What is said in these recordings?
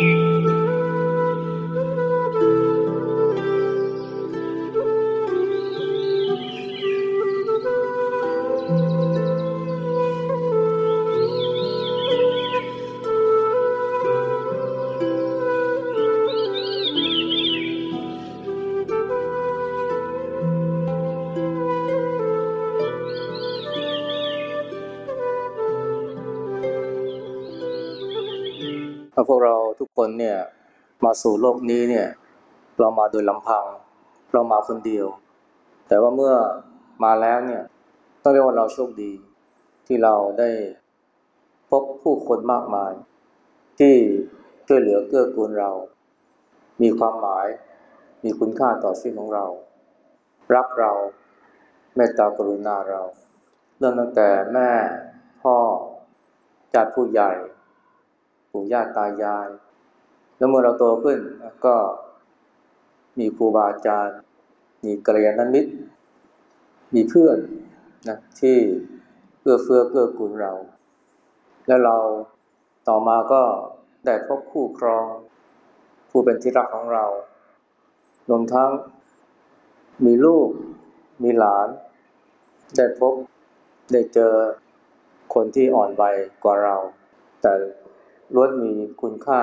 พ เนี่ยมาสู่โลกนี้เนี่ยเรามาโดยลำพัง เรามาคนเดียว แต่ว่าเมื่อมาแล้วเนี่ยต้องเรียกว่าเราโชคดี ที่เราได้พบผู้คนมากมาย ที่ช่วยเหลือเกื้อกูลเรา มีความหมาย มีคุณค่าต่อชีวิตของเรา รักเราเมตตากรุณาเราเริ่มตั้งแต่แม่พ่อจัดผู้ใหญ่ปู่ย่าตายาย แล้วเมื่อเราโตขึ้นก็มีครูบาอาจารย์ มีกัลยาณมิตร มีเพื่อนนะที่เอื้อเฟื้อเกื้อกูลเรา แล้วเราต่อมาก็ได้พบคู่ครองผู้เป็นที่รักของเรารวมทั้งมีลูก มีหลาน ได้พบได้เจอคนที่อ่อนวัยกว่าเรา แต่ล้วนมีคุณค่า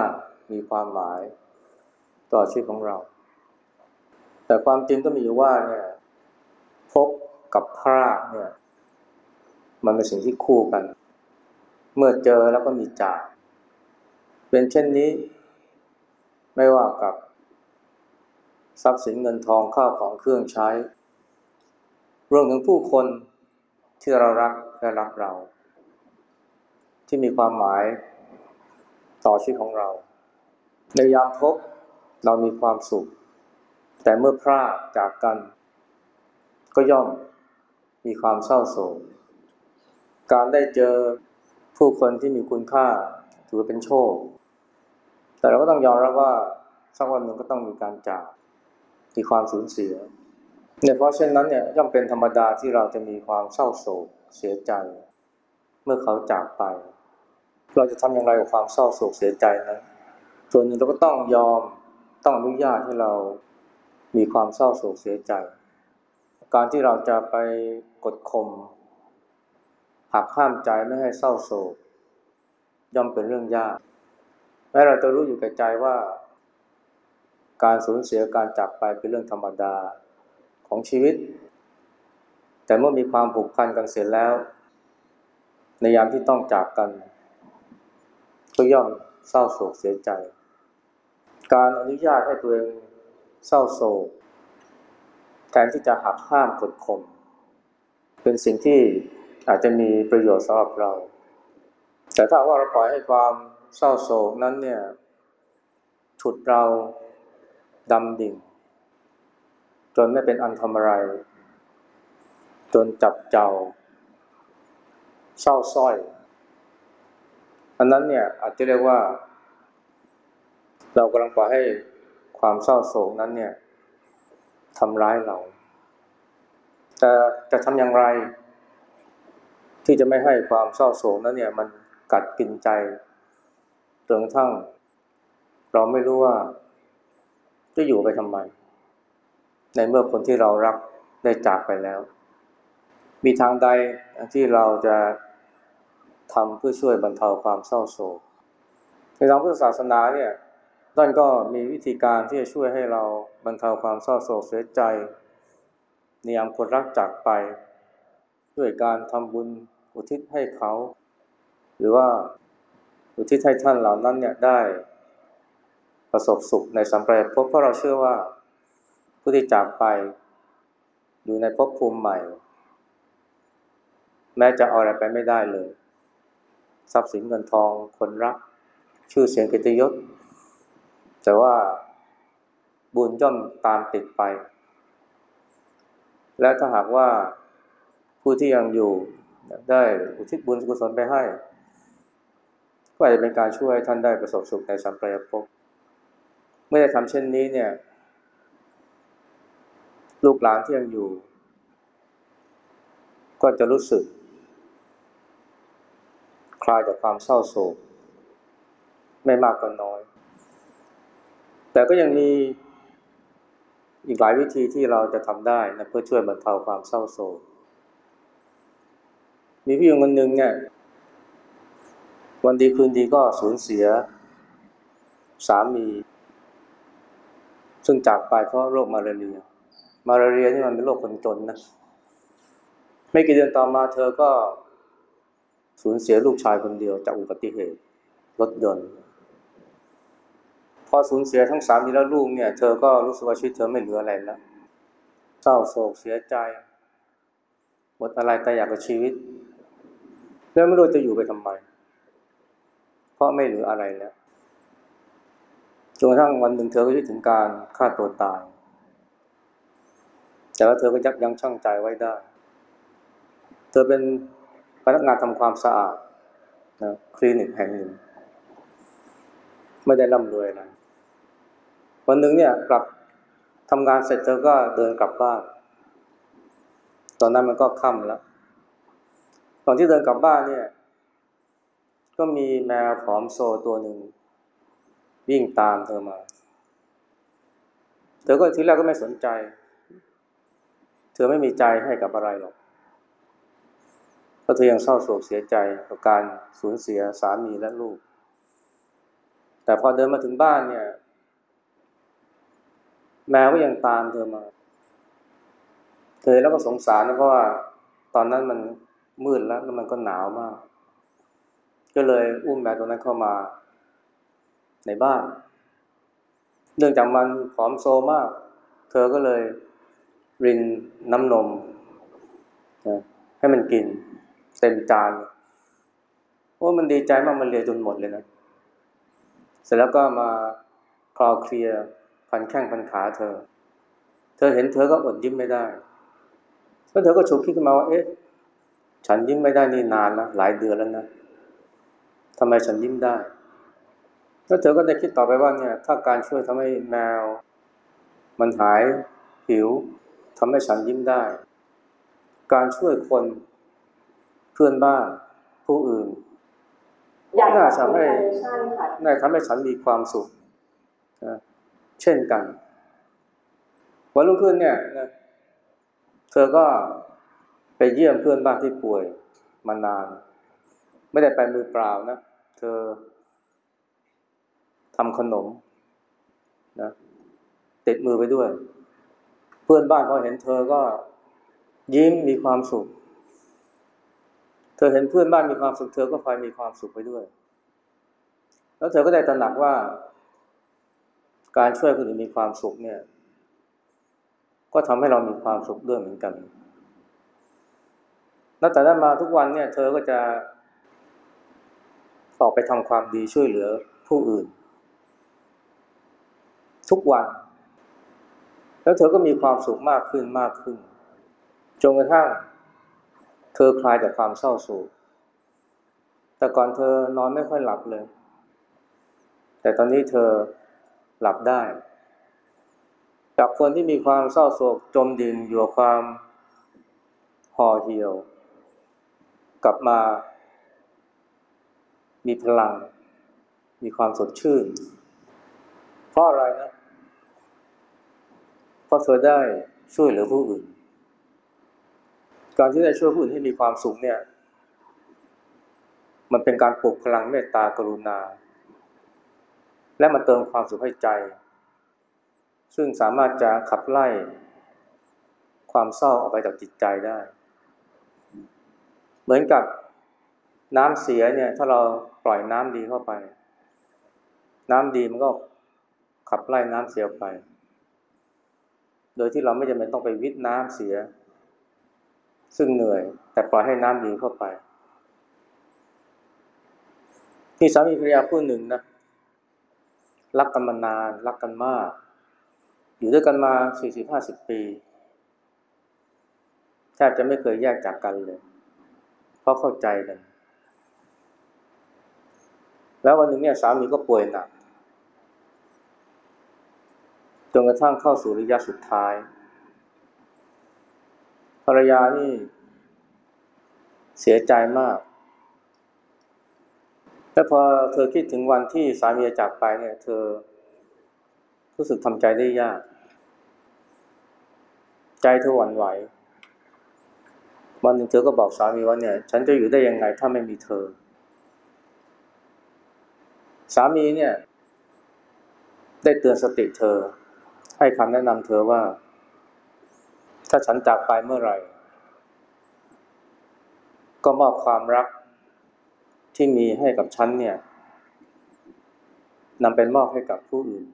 มีความหมายต่อชีวิตของเรา แต่ความจริงก็มีอยู่ว่าเนี่ยพบกับพรากเนี่ย มันเป็นสิ่งที่คู่กัน เมื่อเจอแล้วก็มีจากเป็นเช่นนี้ ไม่ว่ากับ ทรัพย์สินเงินทองข้าวของเครื่องใช้รวมถึงผู้คนที่เรารักและรักเรา ที่มีความหมายต่อชีวิตของเรา ในยามพบเรามีความสุข แต่เมื่อพลาดจากกัน ก็ย่อมมีความเศร้าโศก การได้เจอผู้คนที่มีคุณค่าถือเป็นโชค แต่เราก็ต้องยอมรับว่าสักวันหนึ่งก็ต้องมีการจากมีความสูญเสียเนี่ยเพราะเช่นนั้นเนี่ยย่อมเป็นธรรมดาที่เราจะมีความเศร้าโศกเสียใจ เมื่อเขาจากไป เราจะทำอย่างไรกับความเศร้าโศกเสียใจนั้น ส่วนหนึ่งเราก็ต้องยอมต้องอนุญาตให้เรามีความเศร้าโศกเสียใจ การที่เราจะไปกดข่มหักห้ามใจไม่ให้เศร้าโศก ย่อมเป็นเรื่องยากแม้เราจะรู้อยู่แก่ใจว่า การสูญเสียการจากไปเป็นเรื่องธรรมดาของชีวิต แต่เมื่อมีความผูกพันกันเสร็จแล้ว ในยามที่ต้องจากกันก็ย่อมเศร้าโศกเสียใจ การอนุญาตให้ตัวเองเศร้าโศก แทนที่จะหักห้ามกดข่มเป็นสิ่งที่อาจจะมีประโยชน์สำหรับเรา แต่ถ้าว่าเราปล่อยให้ความเศร้าโศกนั้นเนี่ยฉุดเราดำดิ่ง จนไม่เป็นอันทำอะไร จนจับเจ้า เศร้าส้อย อันนั้นเนี่ยอาจจะเรียกว่า เรากำลังปล่อยให้ความเศร้าโศกนั้นเนี่ยทำร้ายเรา แต่จะทำอย่างไร ที่จะไม่ให้ความเศร้าโศกนั้นเนี่ย มันกัดกินใจจนกระทั่ง เราไม่รู้ว่า จะอยู่ไปทำไม ในเมื่อคนที่เรารักได้จากไปแล้ว มีทางใดที่เราจะทำเพื่อช่วยบรรเทาความเศร้าโศกในทางพุทธศาสนาเนี่ย ท่านก็มีวิธีการที่จะช่วยให้เราบรรเทาความเศร้าโศกเสียใจในยามคนรักจากไป ด้วยการทำบุญอุทิศให้เขา หรือว่าอุทิศให้ท่านเหล่านั้นเนี่ยได้ประสบสุขในสัมปรายภพเพราะเราเชื่อว่าผู้ที่จากไป อยู่ในภพภูมิใหม่ แม้จะเอาอะไรไปไม่ได้เลย ทรัพย์สินเงินทองคนรัก ชื่อเสียงกิตยศ แต่ว่าบุญย่อมตามติดไป และถ้าหากว่าผู้ที่ยังอยู่ได้อุทิศบุญกุศลไปให้ ก็อาจจะเป็นการช่วยท่านได้ประสบสุขในสัมปรายภพเมื่อได้ทำเช่นนี้เนี่ย ลูกหลานที่ยังอยู่ ก็จะรู้สึก คลายจากความเศร้าโศก ไม่มากก็น้อย แต่ก็ยังมีอีกหลายวิธีที่เราจะทำได้นะเพื่อช่วยบรรเทาความเศร้าโศก มีพี่หญิงคนหนึ่งเนี่ย วันดีคืนดีก็สูญเสีย สามี ซึ่งจากไปเพราะโรคมาลาเรีย มาลาเรียนี่มันเป็นโรคคนจนนะ ไม่กี่เดือนต่อมาเธอก็สูญเสียลูกชายคนเดียวจากอุบัติเหตุรถยนต์ อสูญเสียทั้งสามีและลูกเนี่ย เธอก็รู้สึกว่าชีวิตเธอไม่เหลืออะไรแล้ว เศร้าโศกเสียใจหมดอะไรแต่อยากกับชีวิต แล้วไม่รู้จะอยู่ไปทำไม เพราะไม่เหลืออะไรแล้วจนกระทั่งวันหนึ่งเธอก็คิดถึงการฆ่าตัวตาย แต่ว่าเธอก็ยับยั้งชั่งใจไว้ได้ เธอเป็นพนักงานทำความสะอาดนะคลินิกแห่งหนึ่งไม่ได้ร่ำรวยอะไร วันหนึ่งเนี่ยกลับทำงานเสร็จเธอก็เดินกลับบ้าน ตอนนั้นมันก็ค่ำแล้ว ตอนที่เดินกลับบ้านเนี่ย ก็มีแมวผอมโซตัวหนึ่งวิ่งตามเธอมา เธอก็ทีแรกก็ไม่สนใจ เธอไม่มีใจให้กับอะไรหรอกเพราะเธอยังเศร้าโศกเสียใจกับการสูญเสียสามีและลูก แต่พอเดินมาถึงบ้านเนี่ย แมวก็ยังตามเธอมา เธอแล้วก็สงสารนะเพราะว่าตอนนั้นมันมืดแล้วแล้วมันก็หนาวมาก ก็เลยอุ้มแมวตัวนั้นเข้ามา ในบ้านเนื่องจากมันผอมโซมาก เธอก็เลยรินน้ำนมนะให้มันกินเต็มจานโอ้มันดีใจมากมันเลียจนหมดเลยนะ เสร็จแล้วก็มาคลอเคลียร พันแข้งพันขาเธอ เธอเห็นเธอก็อดยิ้มไม่ได้แล้วเธอก็ฉุกคิดขึ้นมาว่าเอ๊ะฉันยิ้มไม่ได้นี่นานแล้วหลายเดือนแล้วนะทำไมฉันยิ้มได้ แล้วเธอก็ได้คิดต่อไปว่าเนี่ย ถ้าการช่วยทำให้แมว มันหายหิวทำให้ฉันยิ้มได้ การช่วยคนเพื่อนบ้านผู้อื่นน่าทำให้น่าทำให้ฉันมีความสุขนะ เช่นกัน วันรุ่งขึ้นเนี่ยนะเธอก็ไปเยี่ยมเพื่อนบ้านที่ป่วยมานาน ไม่ได้ไปมือเปล่านะ เธอทำขนมนะติดมือไปด้วย เพื่อนบ้านพอเห็นเธอก็ยิ้มมีความสุข เธอเห็นเพื่อนบ้านมีความสุข เธอก็พลอยมีความสุขไปด้วย แล้วเธอก็ได้ตระหนักว่า การช่วยคนอื่นมีความสุขเนี่ย ก็ทำให้เรามีความสุขด้วยเหมือนกันนับแต่นั้นมาทุกวันเนี่ย เธอก็จะออกไปทำความดีช่วยเหลือผู้อื่น ทุกวัน แล้วเธอก็มีความสุขมากขึ้นมากขึ้นจนกระทั่ง เธอคลายจากความเศร้าโศกแต่ก่อนเธอนอนไม่ค่อยหลับเลย แต่ตอนนี้เธอ หลับได้จากคนที่มีความเศร้าโศกจมดินอยู่กับความห่อเหี่ยว กลับมา มีพลัง มีความสดชื่น เพราะอะไรนะ เพราะเธอได้ช่วยเหลือผู้อื่น การที่ได้ช่วยผู้อื่นให้มีความสุขเนี่ย มันเป็นการปลุกพลังเมตตากรุณา และมาเติมความสุขให้ใจ ซึ่งสามารถจะขับไล่ความเศร้าออกไปจากจิตใจได้ เหมือนกับน้ำเสียเนี่ยถ้าเราปล่อยน้ำดีเข้าไป น้ำดีมันก็ขับไล่น้ำเสียไป โดยที่เราไม่จำเป็นต้องไปวิทน้ำเสีย ซึ่งเหนื่อย แต่ปล่อยให้น้ำดีเข้าไปนี่สามีภรรยาคู่หนึ่งนะ รักกันมานาน รักกันมาก อยู่ด้วยกันมาสี่สิบห้าสิบปีแทบจะไม่เคยแยกจากกันเลย เพราะเข้าใจกัน แล้ววันหนึ่งเนี่ยสามีก็ป่วยหนักจนกระทั่งเข้าสู่ระยะสุดท้าย ภรรยานี่เสียใจมาก แต่พอเธอคิดถึงวันที่สามีจากไปเนี่ย เธอรู้สึกทำใจได้ยาก ใจเธอหวั่นไหว วันหนึ่งเธอก็บอกสามีว่าเนี่ย ฉันจะอยู่ได้ยังไงถ้าไม่มีเธอ สามีเนี่ย ได้เตือนสติเธอ ให้คำแนะนำเธอว่า ถ้าฉันจากไปเมื่อไหร่ ก็มอบความรัก ที่มีให้กับฉันเนี่ยนำไปมอบให้กับผู้อื่น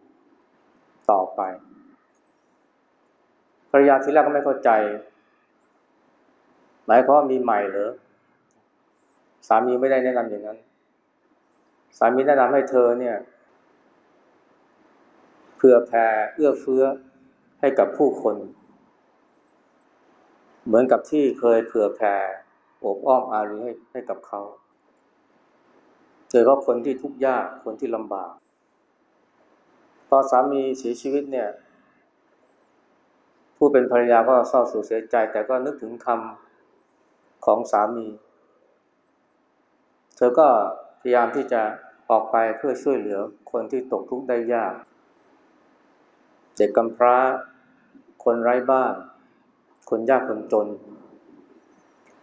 ต่อไปภรรยาทีแรกก็ไม่เข้าใจ หมายความว่ามีใหม่เหรอสามีไม่ได้แนะนำอย่างนั้น สามีแนะนำให้เธอเนี่ยเผื่อแผ่เอื้อเฟื้อให้กับผู้คน เหมือนกับที่เคยเผื่อแผ่อบอ้อมอารีให้ให้กับเขา โดยเฉพาะคนที่ทุกข์ยากคนที่ลำบาก พอสามีเสียชีวิตเนี่ย ผู้เป็นภรรยาก็เศร้าโศกเสียใจ แต่ก็นึกถึงคำของสามี เธอก็พยายามที่จะออกไปเพื่อช่วยเหลือคนที่ตกทุกข์ได้ยาก เด็กกำพร้า คนไร้บ้าน คนยากคนจน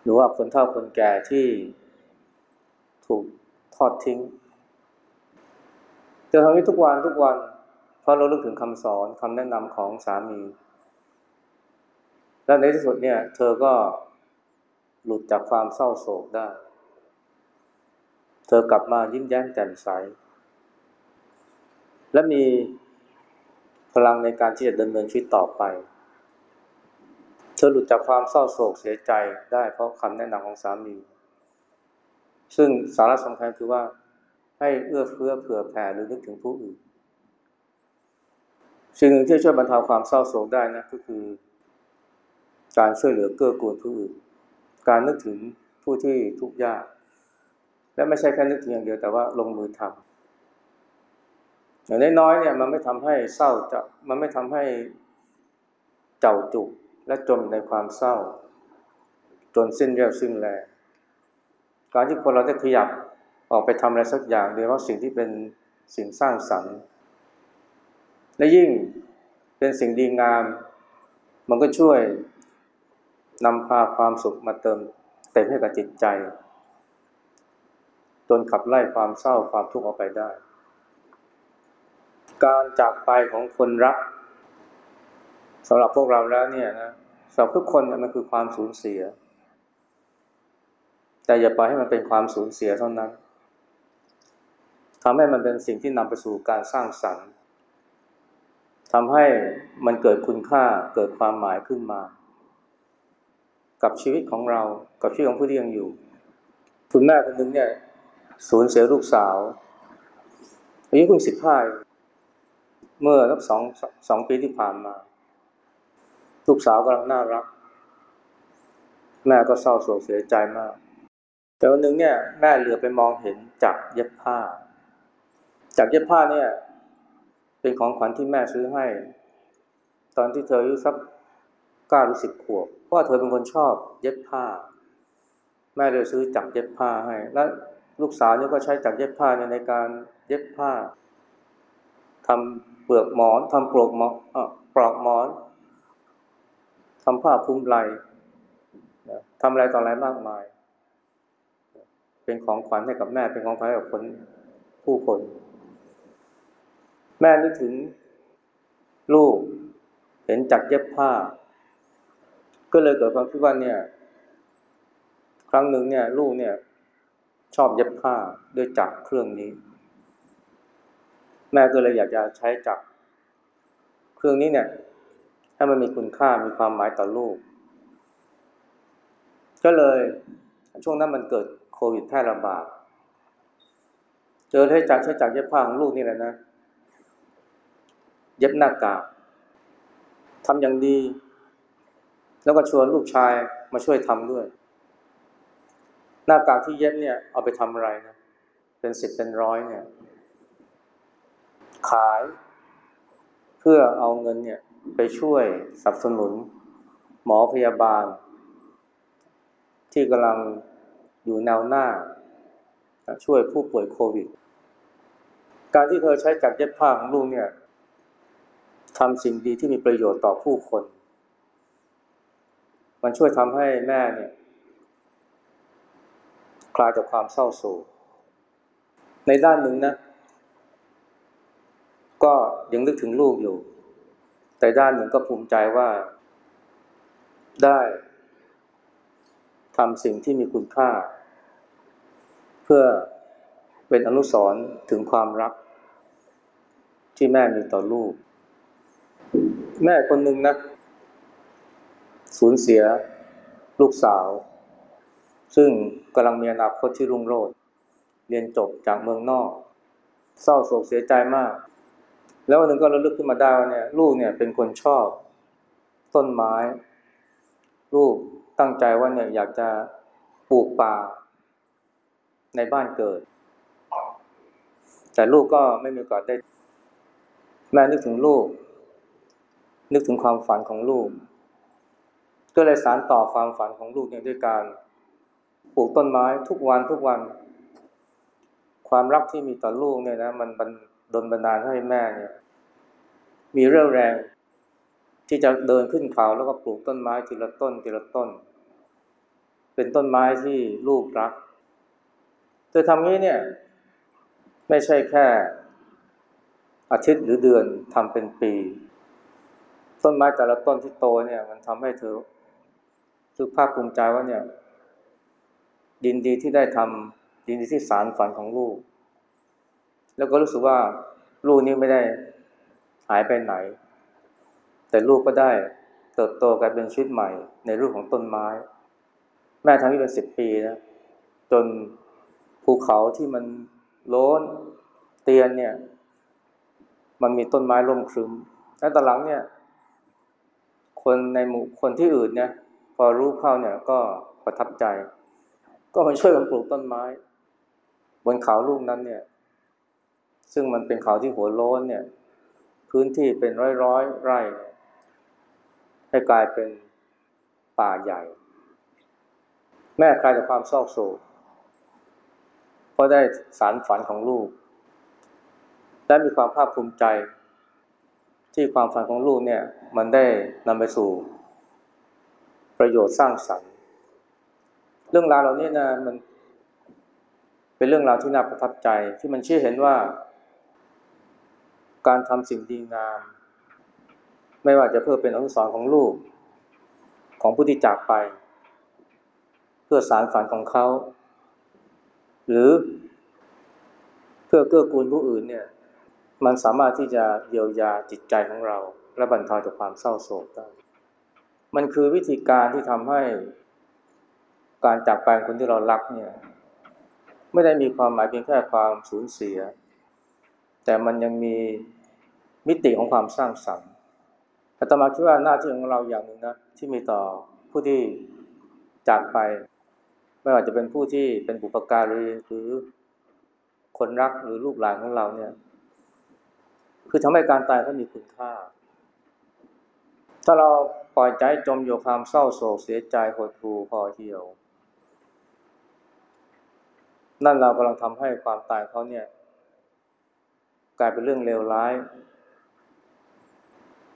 หรือว่าคนเฒ่าคนแก่ที่ถูก ทอดทิ้งเธอทำนี้ทุกวันทุกวัน เพราะเราลึกถึงคำสอนคำแนะนำของสามี และในที่สุดเนี่ย เธอก็หลุดจากความเศร้าโศกได้ เธอกลับมายิ้มแย้มแจ่มใส และมีพลังในการที่จะดำเนินชีวิตต่อไป เธอหลุดจากความเศร้าโศกเสียใจได้เพราะคำแนะนำของสามี ซึ่งสาระสำคัญคือว่าให้เอื้อเฟื้อเผื่อแผ่หรือนึกถึงผู้อื่น สิ่งหนึ่งที่ช่วยบรรเทาความเศร้าโศกได้นะก็คือ การช่วยเหลือเกื้อกูลผู้อื่น การนึกถึงผู้ที่ทุกข์ยาก และไม่ใช่แค่นึกถึงอย่างเดียวแต่ว่าลงมือทำอย่างน้อยๆเนี่ยมันไม่ทำให้เศร้าจะมันไม่ทำให้เจ้าจุกและจมในความเศร้า จนสิ้นเรี่ยวสิ้นแรง การที่คนเราได้ขยับออกไปทำอะไรสักอย่างโดยเฉพาะสิ่งที่เป็นสิ่งสร้างสรรค์ และยิ่งเป็นสิ่งดีงาม มันก็ช่วยนำพาความสุขมาเติมเต็มให้กับจิตใจ จนขับไล่ความเศร้าความทุกข์ออกไปได้ การจากไปของคนรักสำหรับพวกเราแล้วเนี่ยนะสำหรับทุกคนมันคือความสูญเสีย แต่อย่าปล่อยให้มันเป็นความสูญเสียเท่านั้นทำให้มันเป็นสิ่งที่นำไปสู่การสร้างสรรค์ทำให้มันเกิดคุณค่าเกิดความหมายขึ้นมา กับชีวิตของเรากับชีวิตของผู้ที่ยังอยู่ คุณแม่คนหนึ่งเนี่ยสูญเสียลูกสาวอายุเพิ่งสิบห้าเมื่อสักสองสองปีที่ผ่านมา ลูกสาวกำลังน่ารัก แม่ก็เศร้าโศกเสียใจมาก แต่วันหนึ่งเนี่ยแม่เหลือไปมองเห็นจากเย็บผ้าจากเย็บผ้าเนี่ย เป็นของขวัญที่แม่ซื้อให้ ตอนที่เธออายุสักเก้าหรือสิบขวบเพราะเธอเป็นคนชอบเย็บผ้า แม่เลยซื้อจักเย็บผ้าให้ และลูกสาวเนี่ยก็ใช้จักเย็บผ้าในการเย็บผ้าทำเปลือกหมอนทำปลอกหมอนปลอกหมอนทำผ้าพุ้มไหลทำอะไรต่ออะไรมากมาย เป็นของขวัญให้กับแม่ เป็นของขวัญให้กับคนผู้คน แม่นึกถึงลูกเห็นจักเย็บผ้า ก็เลยเกิดความคิดว่าเนี่ย ครั้งหนึ่งเนี่ย ลูกเนี่ย ชอบเย็บผ้าด้วยจักเครื่องนี้ แม่ก็เลยอยากจะใช้จักเครื่องนี้เนี่ยให้มันมีคุณค่ามีความหมายต่อลูก ก็เลยช่วงนั้นมันเกิด ควิดแพร่ระบาดเจอใช้จักใช้จักเย็บผ้าของลูกนี่แหละนะ เย็บหน้ากากทำอย่างดี แล้วก็ชวนลูกชายมาช่วยทำด้วย หน้ากากที่เย็บเนี่ยเอาไปทำอะไรนะเป็นสิบเป็นร้อยเนี่ย ขายเพื่อเอาเงินเนี่ยไปช่วยสนับสนุน หมอพยาบาล ที่กำลัง อยู่แนวหน้า ช่วยผู้ป่วยโควิด การที่เธอใช้จักรเย็บผ้าของลูกเนี่ยทำสิ่งดีที่มีประโยชน์ต่อผู้คน มันช่วยทำให้แม่เนี่ยคลายจากความเศร้าโศก ในด้านหนึ่งนะ ก็ยังนึกถึงลูกอยู่ แต่ด้านหนึ่งก็ภูมิใจว่าได้ำสิ่งที่มีคุณค่า เพื่อเป็นอนุสรณ์ถึงความรัก ที่แม่มีต่อลูก แม่คนหนึ่งนะสูญเสียลูกสาว ซึ่งกำลังมีอนาคตที่รุ่งโรจน์เรียนจบจากเมืองนอก เศร้าโศกเสียใจมาก แล้ววันหนึ่งก็ระลึกขึ้นมาได้ว่าเนี่ยลูกเนี่ยเป็นคนชอบ ต้นไม้ ลูก ตั้งใจว่าเนี่ยอยากจะปลูกป่าในบ้านเกิด แต่ลูกก็ไม่มีโอกาสได้ แม่นึกถึงลูก นึกถึงความฝันของลูก ก็เลยสานต่อความฝันของลูกเนี่ยด้วยการปลูกต้นไม้ทุกวันทุกวัน ความรักที่มีต่อลูกเนี่ยนะมันบันดลบันดาลให้แม่เนี่ย มีเรี่ยวแรงที่จะเดินขึ้นเขาแล้วก็ปลูกต้นไม้ทีละต้นทีละต้น เป็นต้นไม้ที่ลูกรัก เธอทำงี้เนี่ย ไม่ใช่แค่อาทิตย์หรือเดือนทำเป็นปี ต้นไม้แต่ละต้นที่โตเนี่ย มันทำให้เธอรู้ภาคภูมิใจว่าเนี่ย ดินดีที่ได้ทำดินดีที่สารฝันของลูก แล้วก็รู้สึกว่าลูกนี้ไม่ได้หายไปไหน แต่ลูกก็ได้เติบโตกลายเป็นชีวิตใหม่ในรูปของต้นไม้ แม่ทำที่เป็นสิบปีนะจนภูเขาที่มันโล้นเตียนเนี่ย มันมีต้นไม้ร่มครึ้มแล้วตอนหลังเนี่ย คนในหมู่คนที่อื่นเนี่ย พอรู้เข้าเนี่ยก็ประทับใจ ก็มาช่วยกันปลูกต้นไม้ บนเขาลูกนั้นเนี่ย ซึ่งมันเป็นเขาที่หัวโล้นเนี่ย พื้นที่เป็นร้อยร้อยไร่ ให้กลายเป็นป่าใหญ่ แม่กลายจากความเศร้าโศกเพราะได้สารฝันของลูก และมีความภาคภูมิใจ ที่ความฝันของลูกเนี่ย มันได้นำไปสู่ ประโยชน์สร้างสรรค์ เรื่องราวเหล่านี้นะมัน เป็นเรื่องราวที่น่าประทับใจที่มันชี้เห็นว่า การทำสิ่งดีงาม ไม่ว่าจะเพื่อเป็นอนุสรณ์ของลูก ของผู้ที่จากไป พื่อสารฝันของเขา หรือเพื่อเกื้อกูลผู้อื่นเนี่ย มันสามารถที่จะเยียวยาจิตใจของเรา และบรรเทาจากความเศร้าโศกได้ มันคือวิธีการที่ทำให้การจากไปคนที่เรารักเนี่ย ไม่ได้มีความหมายเพียงแค่ความสูญเสีย แต่มันยังมีมิติของความสร้างสรรค์อาตมาคิดว่าหน้าที่ของเราอย่างหนึ่งนะที่มีต่อผู้ที่จากไป ไม่ว่าจะเป็นผู้ที่เป็นบุปการีหรือคนรักหรือลูกหลานของเราเนี่ย คือทำให้การตายเขามีคุณค่า ถ้าเราปล่อยใจจมอยู่ความเศร้าโศกเสียใจหดหู่พอเหี่ยว นั่นเรากำลังทำให้ความตายเขาเนี่ย กลายเป็นเรื่องเลวร้าย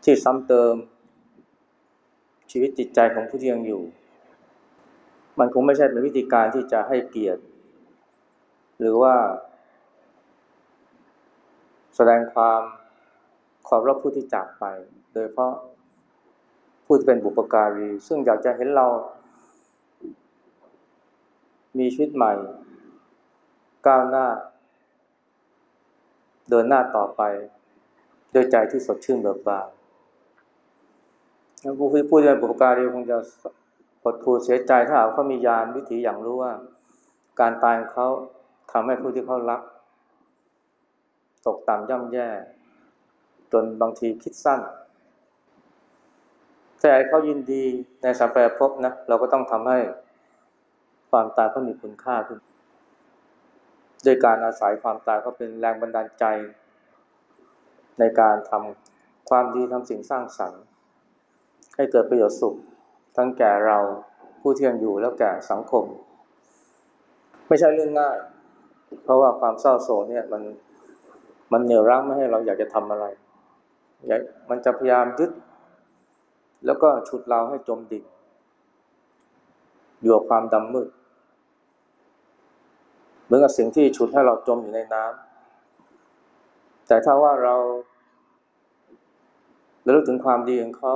ที่ซ้ำเติมชีวิตจิตใจของผู้ที่ยังอยู่ มันคงไม่ใช่เป็นวิธีการที่จะให้เกียรติ หรือว่า แสดงความขอบรับผู้ที่จากไป โดยเพราะผู้ที่เป็นบุปการี ซึ่งอยากจะเห็นเรา มีชีวิตใหม่ ก้าวหน้า เดินหน้าต่อไปด้วยใจที่สดชื่นเบิกบานผู้ที่พูดในบุปการีคงจะ หดหู่เสียใจถ้าหากเขามียานวิถีอย่างรู้ว่า การตายของเขาทำให้ผู้ที่เขารัก ตกต่ำย่ำแย่ จนบางทีคิดสั้น แต่เขายินดีในสัมปรภพนะ เราก็ต้องทำให้ความตายเขามีคุณค่าขึ้นโดยการอาศัยความตายเขาเป็นแรงบันดาลใจ ในการทำความดีทำสิ่งสร้างสรรค์ ให้เกิดประโยชน์สุข ทั้งแก่เราผู้ที่ยังอยู่แล้วแก่สังคม ไม่ใช่เรื่องง่าย เพราะว่าความเศร้าโศกเนี่ยมันมันเหนี่ยวรั้งไม่ให้เราอยากจะทำอะไรอย่ามันจะพยายามยึด แล้วก็ฉุดเราให้จมดิ่งอยู่กับความดำมืดเหมือนกับสิ่งที่ฉุดให้เราจมอยู่ในน้ำแต่ถ้าว่าเราระลึกถึงความดีของเขา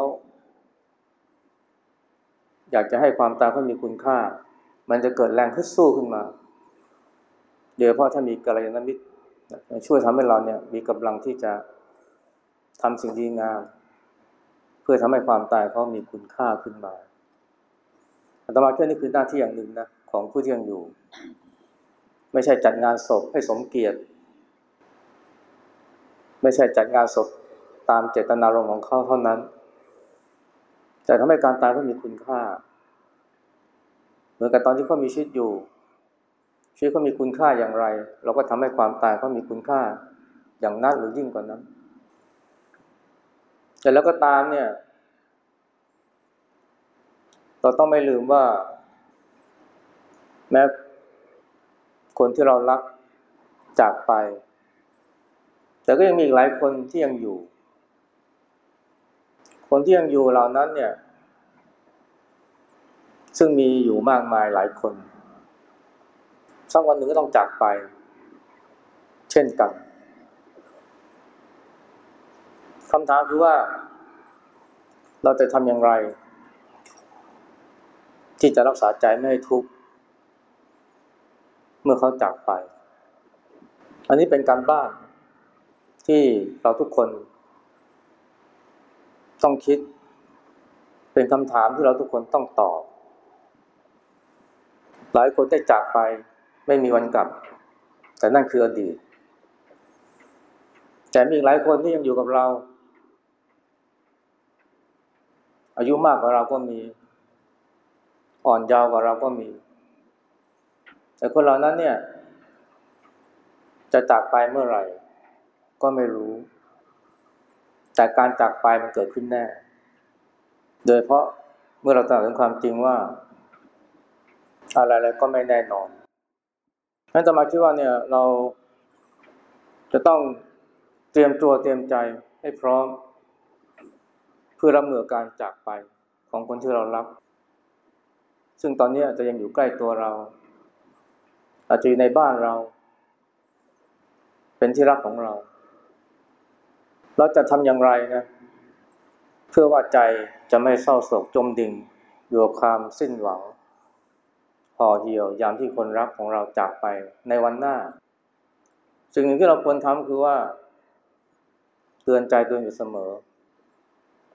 อยากจะให้ความตายเขามีคุณค่า มันจะเกิดแรงขึ้นสู้ขึ้นมาโดยเฉพาะถ้ามีกัลยาณมิตรช่วยทำให้เราเนี่ยมีกำลังที่จะทำสิ่งดีงาม เพื่อทำให้ความตายเขามีคุณค่าขึ้นมาอาตมาแค่นี้คือหน้าที่อย่างหนึ่งนะของผู้ที่ยังอยู่ ไม่ใช่จัดงานศพให้สมเกียรติ ไม่ใช่จัดงานศพตามเจตนารมณ์ของเขาเท่านั้น แต่ทำให้การตายเขามีคุณค่า เหมือนกับตอนที่เขามีชีวิตอยู่ ชีวิตเขามีคุณค่าอย่างไร เราก็ทำให้ความตายเขามีคุณค่าอย่างนั้นหรือยิ่งกว่านั้น แต่แล้วก็ตามเนี่ย เราต้องไม่ลืมว่า แม้คนที่เรารักจากไป แต่ก็ยังมีอีกหลายคนที่ยังอยู่ คนที่ยังอยู่เหล่านั้นเนี่ย ซึ่งมีอยู่มากมายหลายคนสักวันหนึ่งก็ต้องจากไป เช่นกันคำถามคือว่า เราจะทำอย่างไร ที่จะรักษาใจไม่ให้ทุกข์เมื่อเขาจากไป อันนี้เป็นการบ้านที่เราทุกคน ต้องคิด เป็นคำถามที่เราทุกคนต้องตอบ หลายคนได้จากไปไม่มีวันกลับ แต่นั่นคืออดีต แต่มีหลายคนที่ยังอยู่กับเรา อายุมากกว่าเราก็มี อ่อนยาวกว่าเราก็มี แต่คนเหล่านั้นเนี่ย จะจากไปเมื่อไหร่ ก็ไม่รู้ แต่การจากไปมันเกิดขึ้นแน่ โดยเพราะเมื่อเราตระหนักถึงความจริงว่า อะไรๆก็ไม่แน่นอนนั้นตมาคิดว่าเนี่ยเราจะต้องเตรียมตัวเตรียมใจให้พร้อม เพื่อรับมือการจากไปของคนที่เรารัก ซึ่งตอนนี้อาจจะยังอยู่ใกล้ตัวเรา อาจจะอยู่ในบ้านเรา เป็นที่รักของเรา เราจะทำอย่างไรนะ เพื่อว่าใจจะไม่เศร้าโศกจมดิ่งอยู่กับความสิ้นหวังห่อเหี่ยวยามที่คนรักของเราจากไปในวันหน้า สิ่งหนึ่งที่เราควรทำคือว่า เตือนใจตัวเองอยู่เสมอ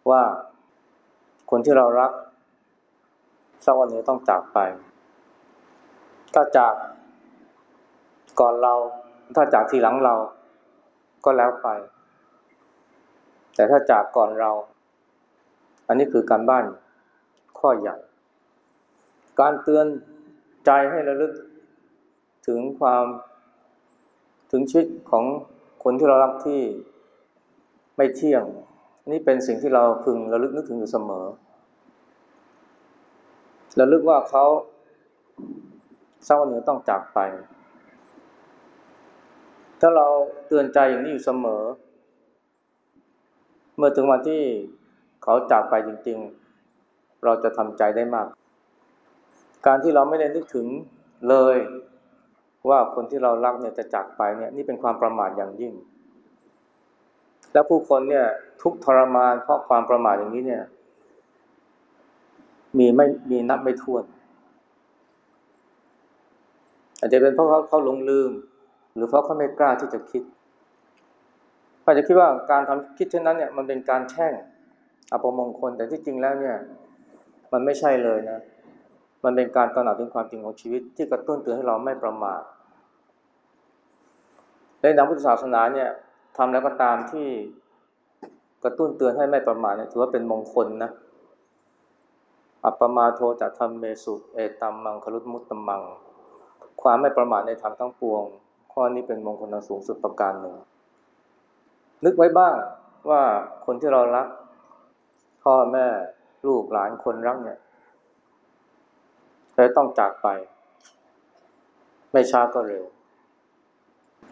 ว่าคนที่เรารักสักวันหนึ่งต้องจากไป ถ้าจากก่อนเรา ถ้าจากทีหลังเราก็แล้วไป แต่ถ้าจากก่อนเรา อันนี้คือการบ้านข้อใหญ่ การเตือนใจให้ระลึกถึงความถึงชีวิตของคนที่เรารักที่ไม่เที่ยง นี่เป็นสิ่งที่เราพึงระลึกนึกถึงอยู่เสมอระลึกว่าเขาสักวันหนึ่งต้องจากไป ถ้าเราเตือนใจอย่างนี้อยู่เสมอ เมื่อถึงวันที่เขาจากไปจริง ๆ เราจะทำใจได้มาก การที่เราไม่ได้นึกถึงเลย ว่าคนที่เรารักเนี่ยจะจากไปเนี่ยนี่เป็นความประมาทอย่างยิ่ง แล้วผู้คนเนี่ยทุกทรมานเพราะความประมาทอย่างนี้เนี่ย มีไม่มีนับไม่ถ้วน อาจจะเป็นเพราะเขาเขาหลงลืม หรือเพราะเขาไม่กล้าที่จะคิด อาจจะคิดว่าการทำคิดเช่นนั้นเนี่ยมันเป็นการแช่งอภมงคล แต่ที่จริงแล้วเนี่ย มันไม่ใช่เลยนะ มันเป็นการตระหนักถึงความจริงของชีวิต ที่กระตุ้นเตือนให้เราไม่ประมาทในทางพุทธศาสนาเนี่ยทำแล้วก็ตามที่กระตุ้นเตือนให้ไม่ประมาทเนี่ยถือว่าเป็นมงคลนะอัปมาโทจะทำเมสุเอตัมมังคลุตมุตตมัง ความไม่ประมาทในธรรมทั้งปวง ข้อนี้เป็นมงคลอันสูงสุดประการหนึ่ง นึกไว้บ้างว่าคนที่เรารัก พ่อแม่ลูกหลานคนรักเนี่ยและต้องจากไป ไม่ช้าก็เร็ว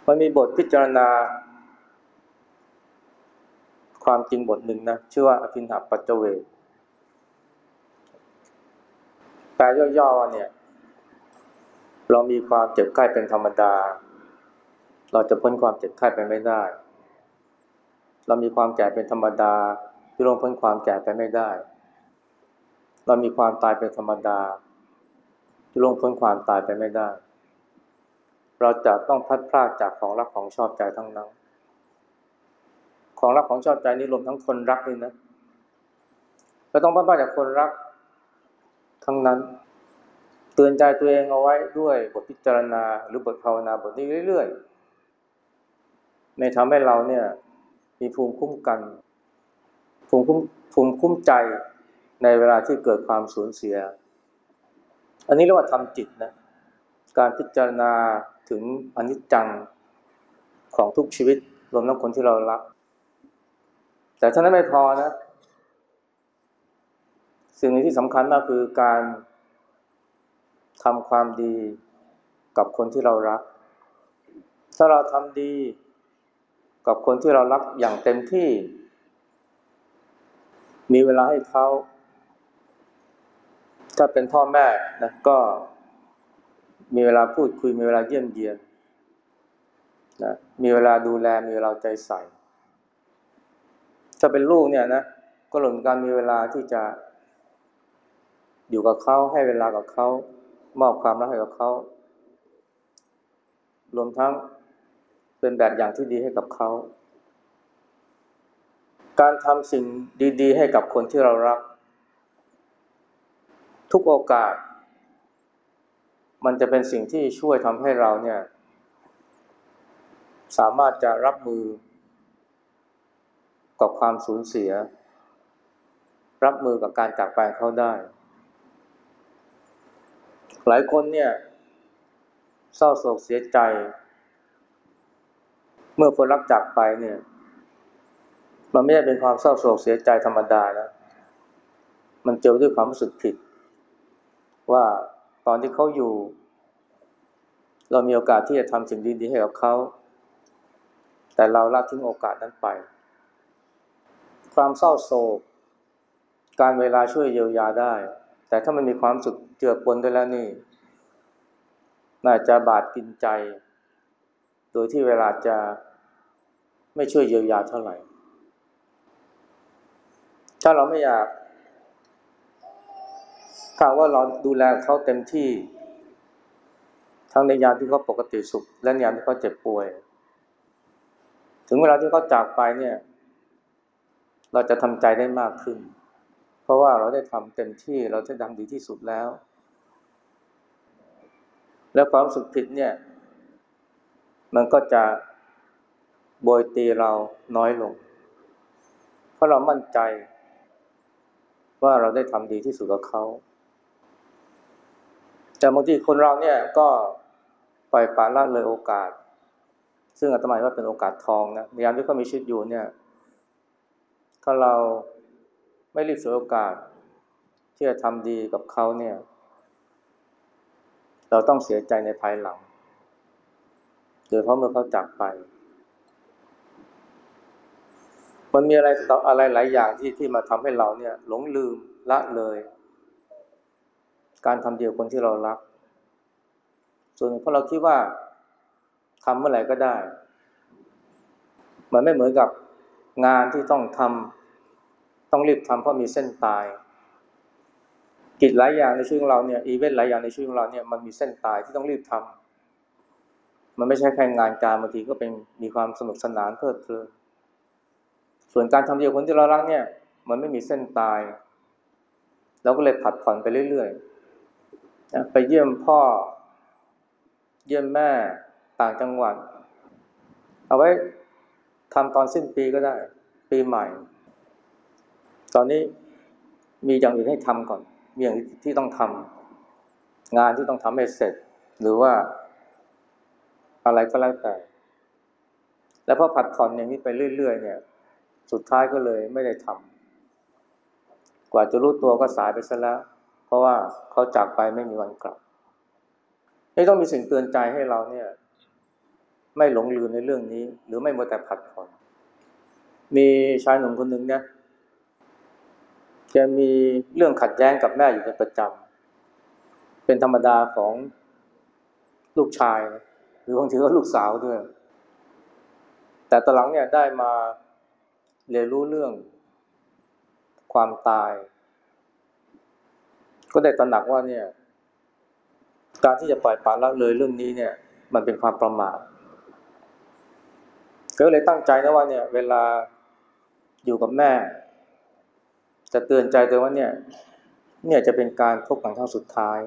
มันมีบทพิจารณา ความจริงบทหนึ่งนะ ชื่อว่าอภินหาปัจเจเวกแปลย่อๆว่าเนี่ย เรามีความเจ็บไข้เป็นธรรมดา เราจะพ้นความเจ็บไข้ไปไม่ได้ เรามีความแก่เป็นธรรมดาที่ลงพ้นความแก่ไปไม่ได้ เรามีความตายเป็นธรรมดาที่ลงพ้นความตายไปไม่ได้ เราจะต้องพัดพลาดจากของรักของชอบใจทั้งนั้น ของรักของชอบใจนี้รวมทั้งคนรักด้วยนะเราต้องพัดพลาดจากคนรักทั้งนั้นเตือนใจตัวเองเอาไว้ด้วยบทพิจารณาหรือบทภาวนาบทนี้เรื่อยๆในทำให้เราเนี่ย มีภูมิคุ้มกัน ภูมิคุ้มภูมิคุ้มใจในเวลาที่เกิดความสูญเสีย อันนี้เรียกว่าทำจิตนะ การพิจารณาถึงอนิจจังของทุกชีวิต รวมทั้งคนที่เรารัก แต่ท่านั้นไม่พอนะ สิ่งนึ่งที่สำคัญมากคือการทำความดีกับคนที่เรารัก ถ้าเราทำดี กับคนที่เรารักอย่างเต็มที่ มีเวลาให้เขาถ้าเป็นพ่อแม่นะก็มีเวลาพูดคุยมีเวลาเยี่ยมเยียนนะมีเวลาดูแลมีเวลาใจใส่ ถ้าเป็นลูกเนี่ยนะก็หล่นการมีเวลาที่จะอยู่กับเขาให้เวลากับเขามอบความรักให้กับเขารวมทั้ง เป็นแบบอย่างที่ดีให้กับเขา การทำสิ่งดี ๆ ให้กับคนที่เรารัก ทุกโอกาส มันจะเป็นสิ่งที่ช่วยทำให้เราเนี่ย สามารถจะรับมือ กับความสูญเสีย รับมือกับการจากไปเขาได้ หลายคนเนี่ยเศร้าโศกเสียใจ เมื่อคนรักจากไปเนี่ย มันไม่ได้เป็นความเศร้าโศกเสียใจธรรมดานะมันเจอด้วยความรู้สึกผิด ว่าตอนที่เขาอยู่ เรามีโอกาสที่จะทำสิ่งดีๆให้กับเขา แต่เราละทิ้งโอกาสนั้นไป ความเศร้าโศก การเวลาช่วยเยียวยาได้ แต่ถ้ามันมีความสุขเจือปนด้วยแล้วนี่น่าจะบาดกินใจ โดยที่เวลาจะไม่ช่วยเยียวยาเท่าไหร่ ถ้าเราไม่อยากถ้าว่าเราดูแลเขาเต็มที่ ทั้งในยามที่เขาปกติสุข และในยามที่เขาเจ็บป่วย ถึงเวลาที่เขาจากไปเนี่ย เราจะทำใจได้มากขึ้น เพราะว่าเราได้ทำเต็มที่เราได้ทำดีที่สุดแล้ว แล้วความสุขผิดเนี่ย มันก็จะโบยตีเราน้อยลง เพราะเรามั่นใจ ว่าเราได้ทำดีที่สุดกับเขาแต่บางทีคนเราเนี่ยก็ปล่อยปละละเลยโอกาส ซึ่งอาตมาว่าเป็นโอกาสทองนะในยามที่เขามีชีวิตอยู่เนี่ย ถ้าเราไม่รีบสวยโอกาส ที่จะทำดีกับเขาเนี่ย เราต้องเสียใจในภายหลัง โดยเพราะเมื่อเขาจากไป มันมีอะไรต่ออะไรหลายอย่างที่ที่มาทำให้เราเนี่ย หลงลืมละเลย การทำเดียวคนที่เรารัก ส่วนเพราะเราคิดว่าทำเมื่อไหร่ก็ได้ มันไม่เหมือนกับงานที่ต้องทำต้องรีบทำเพราะมีเส้นตายกิจหลายอย่างในชีวิตของเราเนี่ยอีเวนต์หลายอย่างในชีวิตของเราเนี่ยมันมีเส้นตายที่ต้องรีบทำ มันไม่ใช่แค่งานการบางทีก็เป็นมีความสนุกสนานเพลิดเพลินส่วนการทำเดียวคนที่เรารักเนี่ย มันไม่มีเส้นตายเราก็เลยผัดผ่อนไปเรื่อยๆไปเยี่ยมพ่อ เยี่ยมแม่ต่างจังหวัด เอาไว้ทำตอนสิ้นปีก็ได้ ปีใหม่ ตอนนี้มีอย่างอื่นให้ทำก่อน มีอย่างที่ต้องทำงานที่ต้องทำให้เสร็จ หรือว่า อะไรก็แล้วแต่ แล้วพอผัดผ่อนอย่างนี้ไปเรื่อยๆเนี่ย สุดท้ายก็เลยไม่ได้ทำกว่าจะรู้ตัวก็สายไปซะแล้ว เพราะว่าเขาจากไปไม่มีวันกลับนี่ต้องมีสิ่งเตือนใจให้เราเนี่ย ไม่หลงลืมในเรื่องนี้ หรือไม่มัวแต่ผัดผ่อน มีชายหนุ่มคนหนึ่งเนี่ยแกมีเรื่องขัดแย้งกับแม่อยู่เป็นประจำเป็นธรรมดาของลูกชายนะ หรือบางทีก็ลูกสาวด้วย แต่ตอนหลังเนี่ยได้มาเรียนรู้เรื่องความตาย ก็ได้ตระหนักว่าเนี่ยการที่จะปล่อยปละละเลยเรื่องนี้เนี่ย มันเป็นความประมาทก็เลยตั้งใจนะว่าเนี่ย เวลาอยู่กับแม่ จะเตือนใจตัวว่าเนี่ย เนี่ยจะเป็นการพบกันครั้งสุดท้าย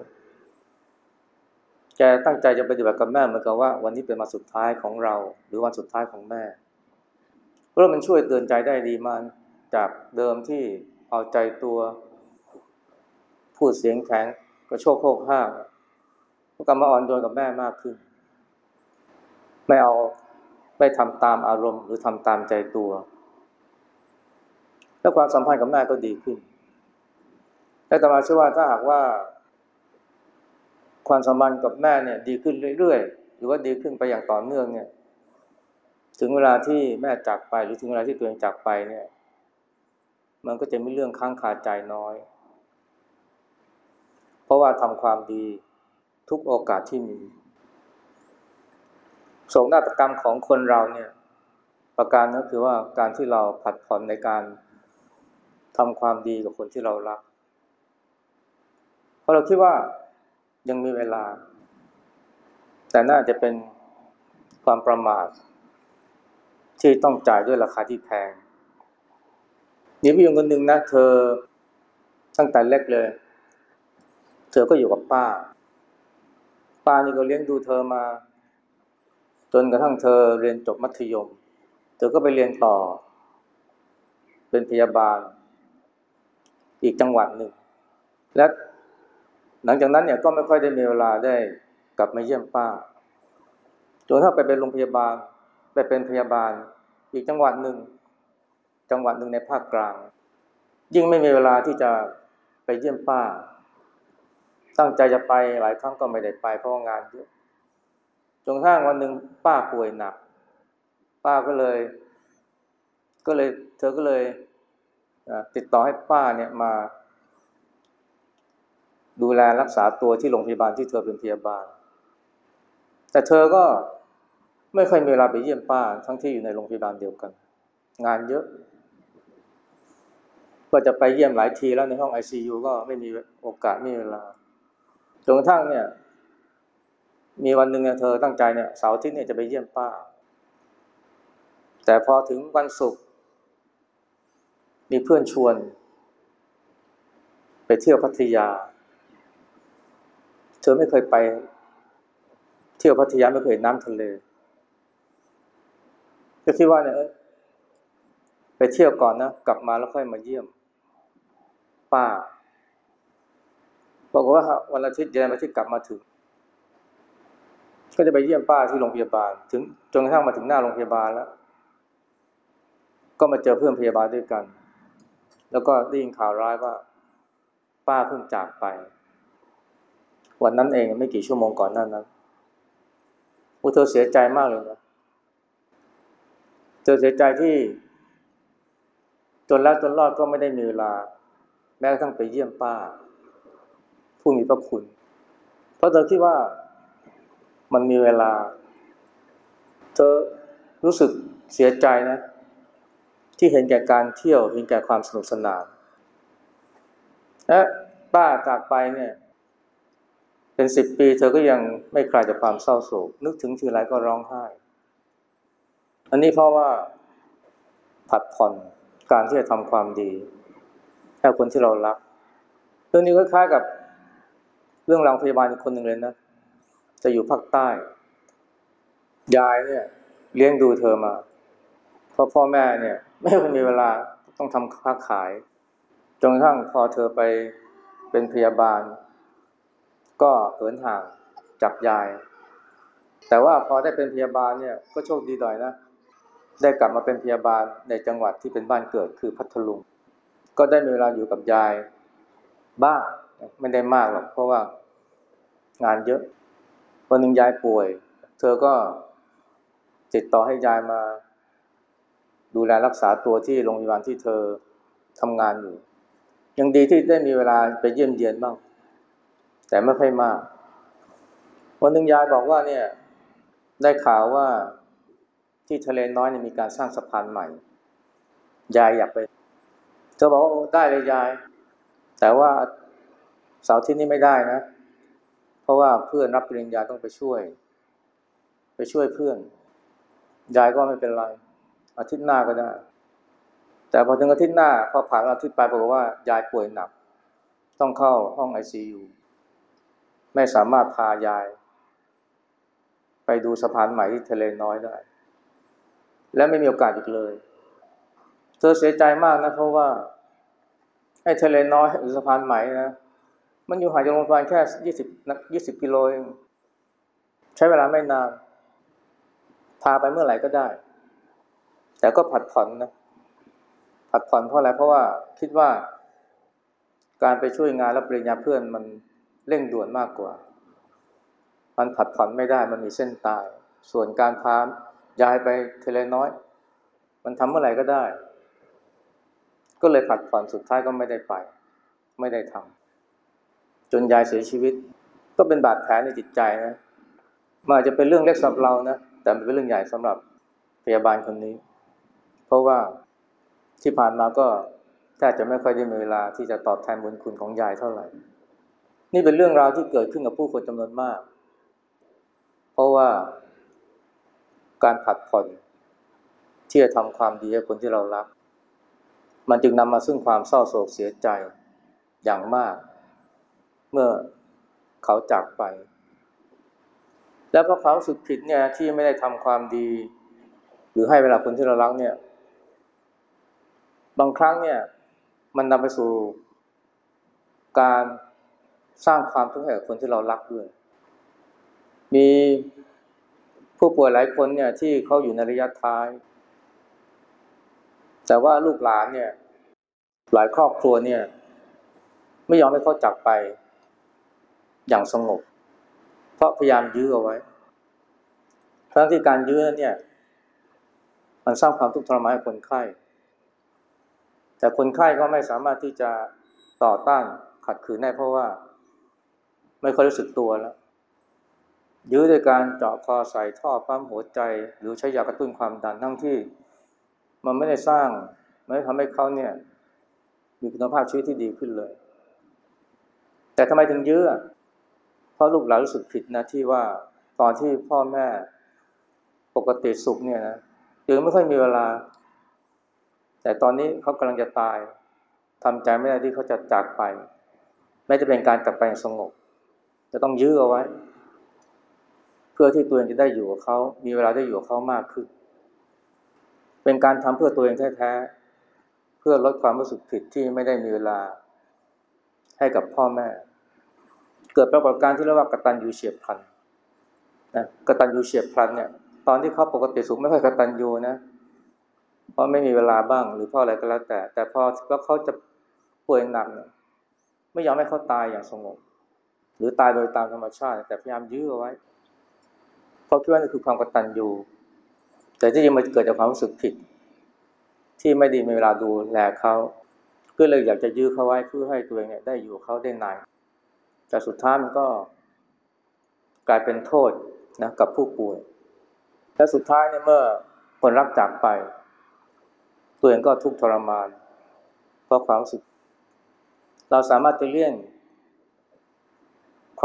แกตั้งใจจะปฏิบัติกับแม่เหมือนกับว่าวันนี้เป็นวันสุดท้ายของเรา หรือวันสุดท้ายของแม่เพราะมันช่วยเตือนใจได้ดีมากจากเดิมที่เอาใจตัวพูดเสียงแข็งกระโชกโคกห้างก็กลับมาอ่อนโยนกับแม่มากขึ้น ไม่เอาไม่ทำตามอารมณ์ หรือทำตามใจตัว แล้วความสัมพันธ์กับแม่ก็ดีขึ้นแต่ตมาเชื่อว่าถ้าหากว่า ความสัมพันธ์กับแม่เนี่ยดีขึ้นเรื่อยๆ หรือว่าดีขึ้นไปอย่างต่อเนื่องเนี่ย ถึงเวลาที่แม่จากไปหรือถึงเวลาที่ตัวเองจากไปเนี่ย มันก็จะมีเรื่องค้างคาใจน้อย เพราะว่าทำความดีทุกโอกาสที่มีโศกนาฏกรรมของคนเราเนี่ย ประการนั้นคือว่าการที่เราผัดผ่อนในการทำความดีกับคนที่เรารัก เพราะเราคิดว่า ยังมีเวลา แต่น่าจะเป็นความประมาท ที่ต้องจ่ายด้วยราคาที่แพงนี่พี่ยงคนหนึ่งนะเธอตั้งแต่เล็กเลย เธอก็อยู่กับป้า ป้านี่ก็เลี้ยงดูเธอมา จนกระทั่งเธอเรียนจบมัธยม เธอก็ไปเรียนต่อ เป็นพยาบาล อีกจังหวัดหนึ่ง และ หลังจากนั้นเนี่ยก็ไม่ค่อยได้มีเวลาได้กลับมาเยี่ยมป้าจนถ้าไปเป็นโรงพยาบาลไปเป็นพยาบาล อีกจังหวัดหนึ่ง จังหวัดหนึ่งในภาคกลาง ยิ่งไม่มีเวลาที่จะไปเยี่ยมป้า ตั้งใจจะไปหลายครั้งก็ไม่ได้ไปเพราะงานเยอะจนกระทั่งวันหนึ่งป้าป่วยหนัก ป้าก็เลย ก็เลยเธอก็เลยติดต่อให้ป้าเนี่ยมา ดูแลรักษาตัวที่โรงพยาบาลที่เธอเป็นพยาบาล แต่เธอก็ไม่เคยมีเวลาไปเยี่ยมป้าทั้งที่อยู่ในโรงพยาบาลเดียวกัน งานเยอะ ก็จะไปเยี่ยมหลายทีแล้วในห้องไอซียูก็ไม่มีโอกาสไม่มีเวลาจนกระทั่งเนี่ย มีวันหนึ่งเนี่ยเธอตั้งใจเนี่ยเสาร์ทิตย์เนี่ยจะไปเยี่ยมป้า แต่พอถึงวันศุกร์มีเพื่อนชวน ไปเที่ยวพัทยา เธอไม่เคยไป เที่ยวพัทยาไม่เคยเห็นน้ำทะเลก็คิดว่าเนี่ยไปเที่ยวก่อนนะ กลับมาแล้วค่อยมาเยี่ยม ป้าบอกว่าวันอาทิตย์เย็นอาทิตย์กลับมาถึง ก็จะไปเยี่ยมป้าที่โรงพยาบาล ถึงจนกระทั่งมาถึงหน้าโรงพยาบาลแล้ว ก็มาเจอเพื่อนพยาบาลด้วยกัน แล้วก็ได้ยินข่าวร้ายว่า ป้าเพิ่งจากไป วันนั้นเองไม่กี่ชั่วโมงก่อนนั้นนั้นโอ้เธอเสียใจมากเลยนะเธอเสียใจที่จนแล้วจนรอดก็ไม่ได้มีเวลา แม้กระทั่งไปเยี่ยมป้า ผู้มีพระคุณ เพราะเธอคิดว่ามันมีเวลา เธอรู้สึกเสียใจนะ ที่เห็นแก่การเที่ยวเห็นแก่ความสนุกสนานและป้าจากไปเนี่ย เป็นสิบปีเธอก็ยังไม่คลายจากความเศร้าโศก นึกถึงทีไรก็ร้องไห้ อันนี้เพราะว่าผัดผ่อนการที่จะทำความดีให้คนที่เรารัก เรื่องนี้ก็คล้ายกับเรื่องราวพยาบาลคนหนึ่งเลยนะ จะอยู่ภาคใต้ ยายเนี่ย เลี้ยงดูเธอมา เพราะพ่อแม่เนี่ย ไม่ค่อยมีเวลาต้องทำค้าขาย จนกระทั่งพอเธอไปเป็นพยาบาล ก็เหินห่างจากยาย แต่ว่าพอได้เป็นพยาบาลเนี่ยก็โชคดีหน่อยนะ ได้กลับมาเป็นพยาบาลในจังหวัดที่เป็นบ้านเกิดคือพัทลุง ก็ได้มีเวลาอยู่กับยายบ้างไม่ได้มากหรอกเพราะว่างานเยอะวันหนึ่งยายป่วย เธอก็ติดต่อให้ยายมา ดูแลรักษาตัวที่โรงพยาบาลที่เธอทำงานอยู่ ยังดีที่ได้มีเวลาไปเยี่ยมเยียนบ้าง แต่ไม่ค่อยมาก วันหนึ่งยายบอกว่าเนี่ยได้ข่าวว่าที่ทะเลน้อยเนี่ยมีการสร้างสะพานใหม่ ยายอยากไป เธอบอกว่าได้เลยยาย แต่ว่าเสาร์ที่นี้ไม่ได้นะ เพราะว่าเพื่อนรับปริญญาต้องไปช่วย ไปช่วยเพื่อน ยายก็ไม่เป็นไร อาทิตย์หน้าก็ได้ แต่พอถึงอาทิตย์หน้าพอผ่านอาทิตย์ไปบอกว่า ยายป่วยหนัก ต้องเข้าห้องไอซียู ไม่สามารถพายาย ไปดูสะพานใหม่ที่ทะเลน้อยได้ และไม่มีโอกาสอีกเลย เธอเสียใจมากนะเพราะว่าไอ้ทะเลน้อยหรือสะพานใหม่นะมันอยู่ห่างจากโรงพยาบาลแค่ยี่สิบยี่สิบกิโลเองใช้เวลาไม่นาน พาไปเมื่อไหร่ก็ได้ แต่ก็ผัดผ่อนนะผัดผ่อนเพราะอะไรเพราะว่าคิดว่าการไปช่วยงานรับปริญญาเพื่อนมัน เร่งด่วนมากกว่า มันผัดผ่อนไม่ได้มันมีเส้นตาย ส่วนการพาย้ายไปทะเลน้อย มันทำเมื่อไหร่ก็ได้ ก็เลยผัดผ่อนสุดท้ายก็ไม่ได้ไป ไม่ได้ทำจนยายเสียชีวิต ก็เป็นบาดแผลในจิตใจนะมันอาจจะเป็นเรื่องเล็กสำหรับเรานะแต่มันเป็นเรื่องใหญ่สำหรับพยาบาลคนนี้ เพราะว่าที่ผ่านมาก็แทบจะไม่ค่อยได้มีเวลาที่จะตอบแทนบุญคุณของยายเท่าไหร่ นี่เป็นเรื่องราวที่เกิดขึ้นกับผู้คนจำนวนมาก เพราะว่าการผัดผ่อนที่จะทำความดีให้คนที่เรารัก มันจึงนำมาซึ่งความเศร้าโศกเสียใจอย่างมาก เมื่อเขาจากไป แล้วพราะเขาสึกผิดเนี่ยที่ไม่ได้ทำความดี หรือให้เวลาคนที่เรารักเนี่ย บางครั้งเนี่ย มันนำไปสู่การ สร้างความทุกข์ให้กับคนที่เรารักด้วย มีผู้ป่วยหลายคนเนี่ยที่เขาอยู่ในระยะท้าย แต่ว่าลูกหลานเนี่ย หลายครอบครัวเนี่ย ไม่ยอมให้เขาจากไปอย่างสงบ เพราะพยายามยื้อเอาไว้ทั้งที่การยื้อนั้นเนี่ย มันสร้างความทุกข์ทรมานให้คนไข้ แต่คนไข้ก็ไม่สามารถที่จะต่อต้านขัดขืนได้เพราะว่า ไม่ค่อยรู้สึกตัวแล้วยื้อด้วยการเจาะคอใส่ท่อปั๊มหัวใจ หรือใช้ยากระตุ้นความดันทั้งที่ มันไม่ได้สร้างไม่ได้ทำให้เขาเนี่ย มีคุณภาพชีวิตที่ดีขึ้นเลย แต่ทำไมถึงยื้อเพราะลูกหลานรู้สึกผิดนะที่ว่าตอนที่พ่อแม่ปกติสุขเนี่ยนะยังไม่ค่อยมีเวลา แต่ตอนนี้เขากำลังจะตายทำใจไม่ได้ที่เขาจะจากไปแม้จะเป็นการจากไปอย่างสงบ จะต้องยื้อเอาไว้ เพื่อที่ตัวเองจะได้อยู่กับเขา มีเวลาได้อยู่กับเขามากขึ้น เป็นการทำเพื่อตัวเองแท้ๆ เพื่อลดความรู้สึกผิดที่ไม่ได้มีเวลาให้กับพ่อแม่ เกิดปรากฏการณ์ที่เรียกว่ากตัญญูเฉียบพลันนะกตัญญูเฉียบพลันเนี่ย ตอนที่เขาปกติสุขไม่ค่อยกตัญญูนะเพราะไม่มีเวลาบ้าง หรือเพราะอะไรก็แล้วแต่ แต่พอแล้วเขาจะป่วยหนักเนี่ยไม่ยอมให้เขาตายอย่างสงบ หรือตายโดยตามธรรมชาติ แต่พยายามยื้อเอาไว้ เพราะคิดว่านี่คือความกตัญญูแต่ที่จริงมันเกิดจากความรู้สึกผิด ที่ไม่ดีมีเวลาดูแลเขาก็เลยอยากจะยื้อเขาไว้เพื่อให้ตัวเองเนี่ยได้อยู่เขาได้นานแต่สุดท้ายมันก็กลายเป็นโทษนะกับผู้ป่วย และสุดท้ายเนี่ยเมื่อคนรักจากไป ตัวเองก็ทุกข์ทรมาน เพราะความรู้สึก เราสามารถจะเลี่ยง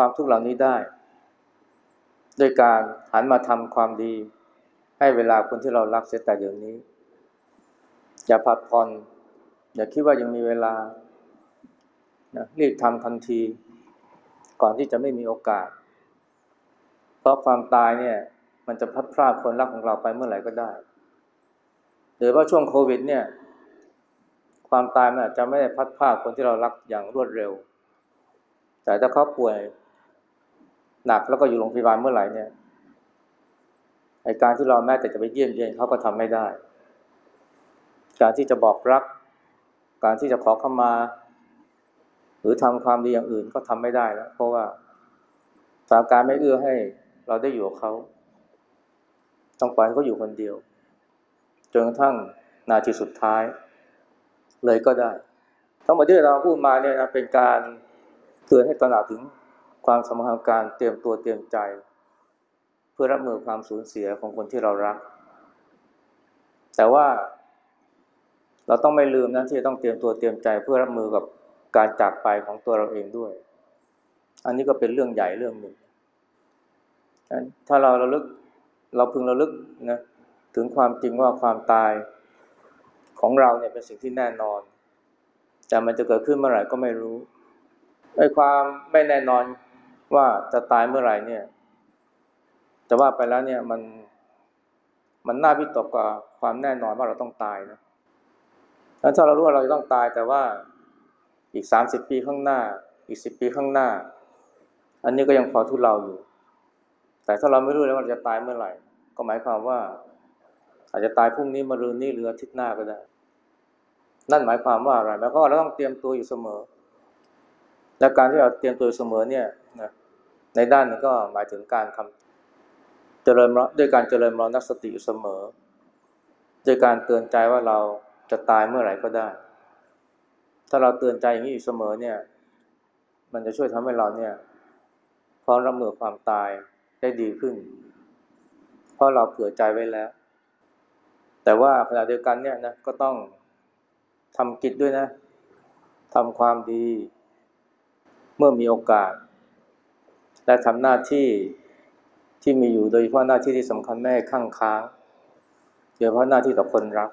ความทุกข์เหล่านี้ได้โดยการหันมาทำความดี ให้เวลาคนที่เรารักเสียแต่เดี๋ยวนี้ อย่าผัดผ่อนอย่าคิดว่ายังมีเวลานะรีบทำทันที ก่อนที่จะไม่มีโอกาส เพราะความตายเนี่ย มันจะพัดพลาดคนรักของเราไปเมื่อไหร่ก็ได้หรือว่าช่วงโควิด เนี่ย ความตายมันอาจจะไม่ได้พัดพลาดคนที่เรารักอย่างรวดเร็ว แต่ถ้าเขาป่วย หนักแล้วก็อยู่โรงพยาบาลเมื่อไหร่เนี่ยไอการที่เราแม้แต่จะไปเยี่ยมเยียนเขาก็ทำไม่ได้ การที่จะบอกรัก การที่จะขอเข้ามา หรือทำความดีอย่างอื่นก็ทำไม่ได้แล้ว เพราะว่าสถานการณ์ไม่เอื้อให้เราได้อยู่กับเขา ต้องปล่อยให้เขาอยู่คนเดียว จนกระทั่งนาทีสุดท้าย เลยก็ได้ ทั้งหมดที่เราพูดมาเนี่ยนะเป็นการเตือนให้ตระหนักถึง ความสำคัญการเตรียมตัวเตรียมใจ เพื่อรับมือความสูญเสียของคนที่เรารัก แต่ว่า เราต้องไม่ลืมนะที่จะต้องเตรียมตัวเตรียมใจ เพื่อรับมือกับการจากไปของตัวเราเองด้วย อันนี้ก็เป็นเรื่องใหญ่เรื่องหนึ่งถ้าเราระลึกเราพึงระลึกนะถึงความจริงว่าความตายของเราเนี่ยเป็นสิ่งที่แน่นอน แต่มันจะเกิดขึ้นเมื่อไหร่ก็ไม่รู้ไอ้ความไม่แน่นอน ว่าจะตายเมื่อไหร่เนี่ยจะว่าไปแล้วเนี่ยมันมันน่าวิตกกว่าความแน่นอนว่าเราต้องตายนะแล้วถ้าเรารู้ว่าเราจะต้องตายแต่ว่าอีกสามสิบปีข้างหน้า อีกสิบปีข้างหน้า อันนี้ก็ยังพอทุเลาอยู่ แต่ถ้าเราไม่รู้เลยว่าเราจะตายเมื่อไหร่ ก็หมายความว่า อาจจะตายพรุ่งนี้มะรืนนี้หรืออาทิตย์หน้าก็ได้ นั่นหมายความว่าอะไรหมายความว่าเราต้องเตรียมตัวอยู่เสมอ และการที่เราเตรียมตัวเสมอเนี่ยนะ ในด้านนึงก็หมายถึงการทำเจริญด้วยการเจริญมรณสติอยู่เสมอด้วยการเตือนใจว่าเราจะตายเมื่อไหร่ก็ได้ ถ้าเราเตือนใจอย่างนี้อยู่เสมอเนี่ย มันจะช่วยทำให้เราเนี่ยพร้อมรับมือความตายได้ดีขึ้น เพราะเราเผื่อใจไว้แล้ว แต่ว่าขณะเดียวกันเนี่ยนะก็ต้องทำกิจด้วยนะทำความดี เมื่อมีโอกาส และทำหน้าที่ที่มีอยู่โดยเฉพาะหน้าที่ที่สำคัญไม่ข้างค้างโดยเฉพาะหน้าที่ต่อคนรัก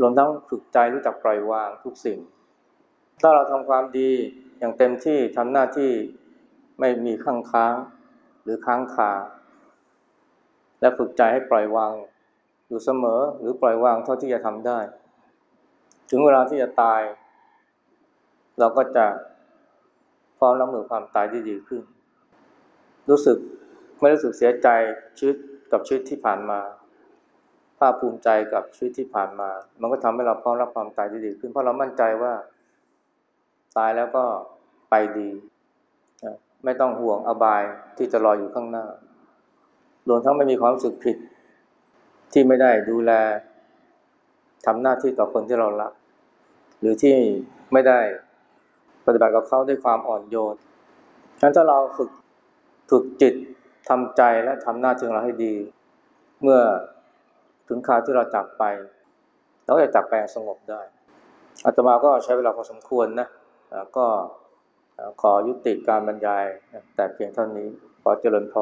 รวมทั้งฝึกใจรู้จักปล่อยวางทุกสิ่ง ถ้าเราทำความดีอย่างเต็มที่ทำหน้าที่ไม่มีข้างค้างหรือค้างคาและฝึกใจให้ปล่อยวางอยู่เสมอหรือปล่อยวางเท่าที่จะทำได้ ถึงเวลาที่จะตาย เราก็จะพร้อมรับมือความตายที่ดีขึ้น รู้สึกไม่รู้สึกเสียใจชีวิตกับชีวิตที่ผ่านมา ภาคภูมิใจกับชีวิตที่ผ่านมา มันก็ทำให้เราพร้อมรับความตายดีขึ้น เพราะเรามั่นใจว่า ตายแล้วก็ไปดี ไม่ต้องห่วงอบายที่จะรออยู่ข้างหน้ารวมทั้งไม่มีความรู้สึกผิดที่ไม่ได้ดูแลทำหน้าที่ต่อคนที่เรารัก หรือที่ไม่ได้ปฏิบัติกับเขาด้วยความอ่อนโยนฉะนั้นถ้าเราฝึก ฝึกจิตทำใจและทำหน้าที่ของเราให้ดี เมื่อถึงคราวที่เราจากไป เราก็จะจากไปสงบได้อาตมาก็ใช้เวลาพอสมควรนะก็ขอยุติการบรรยายแต่เพียงเท่านี้ขอเจริญพร